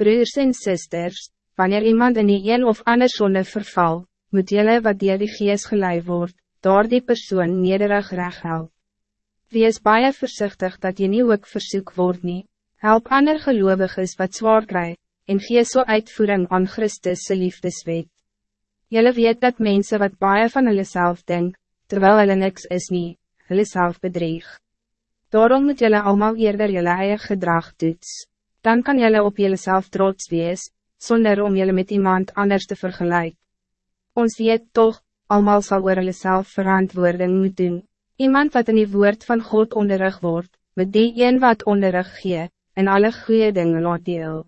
Broers en sisters, wanneer iemand in die een of ander zonde verval, moet jelle wat dier die gees gelei word, door die persoon nederig recht help. Wees baie voorzichtig dat je nie ook versoek word nie. Help ander geloviges wat zwaar krijgt, en gee so uitvoering aan Christus' liefdeswet. Jelle weet dat mensen wat baie van hulle self denk, terwijl hulle niks is nie, hulle self bedrieg. Daarom moet jelle allemaal eerder jelle eie gedrag toets. Dan kan jelle op jelle self trots wees, zonder om jelle met iemand anders te vergelijken. Ons weet toch, allemaal zal oor hulle self verantwoording moet doen. Iemand wat in die woord van God onderrig wordt, met die een wat onderrig gee, en alle goede dingen laat deel.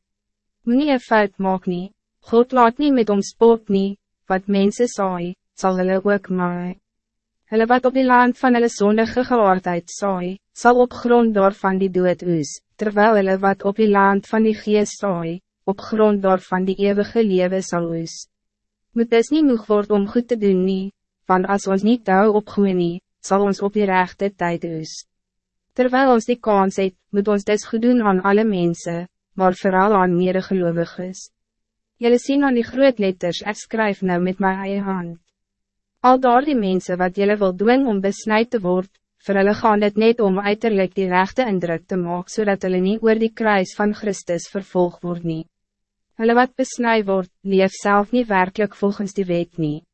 Moe nie een fout maak nie, God laat niet met ons spook nie, wat mensen saai, sal hulle ook maai. Hulle wat op die land van hulle zondige gewaardheid saai, sal op grond daarvan die dood oes, terwijl hulle wat op die land van die geest saai, op grond daarvan die eeuwige lewe sal oes. Moet dus niet moeg word om goed te doen nie, want als ons niet touw opgoeien nie, sal ons op die rechte tijd oes. Terwijl ons die kans het, moet ons dus goed doen aan alle mensen, maar vooral aan medegeloviges. Jullie zien aan die groot letters, ek skryf nou met my eie hand. Al daar die mensen wat jullie wil doen om besnijd te worden, vir hulle gaan het net om uiterlijk die rechte indruk te maken, zodat hulle niet oor die kruis van Christus vervolg word nie. Hulle wat besnij word, leef zelf niet werkelijk volgens die wet nie.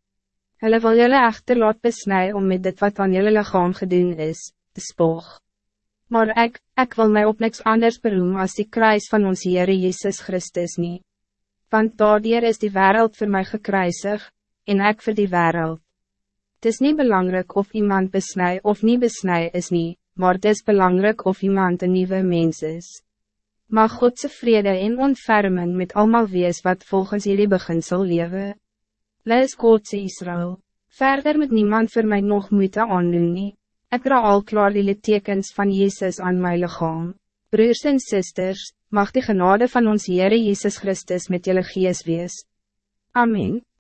Hulle wil jullie echter laat besnij om met dit wat aan jullie lichaam gedoen is, te spoog. Maar ik, ik wil mij op niks anders beroem als die kruis van ons Heere Jezus Christus niet. Want daardier is die wereld voor mij gekruisig, en ik voor die wereld. Het is niet belangrijk of iemand besnij of niet besnij is niet, maar het is belangrijk of iemand een nieuwe mens is. Mag Godse vrede en ontferming met allemaal wees wat volgens jullie beginsel leven. Lees Godse Israël. Verder moet niemand voor mij nog moeite aandoen nie. Ek dra al klaar die tekens van Jezus aan mijn lichaam. Broers en sisters, mag die genade van ons Heere Jezus Christus met jullie gees wees. Amen.